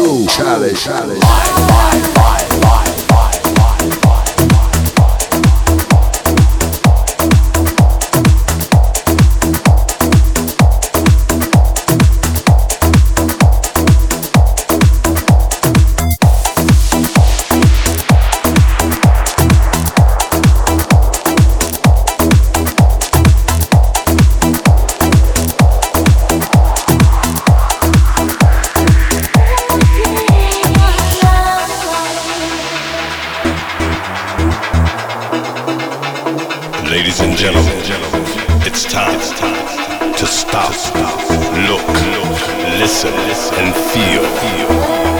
Charlie, Charlie. Ladies and gentlemen, it's time to stop, look, listen, and feel.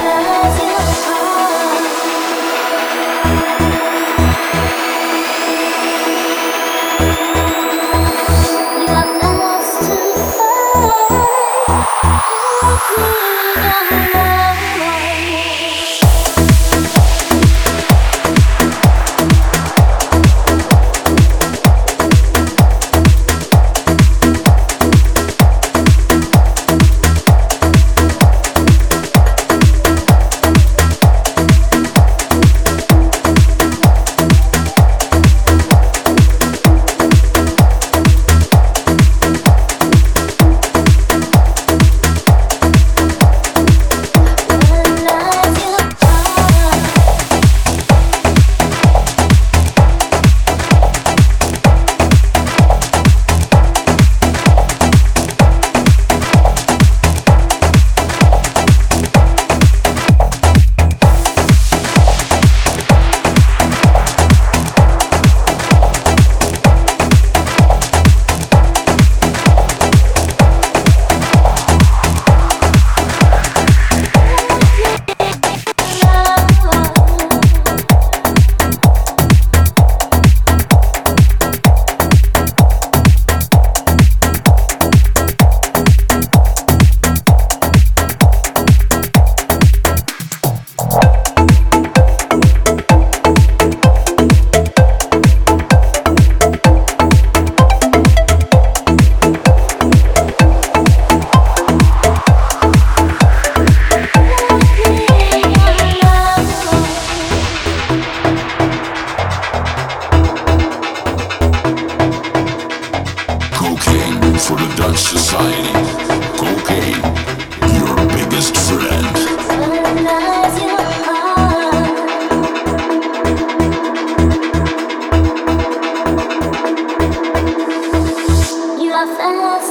as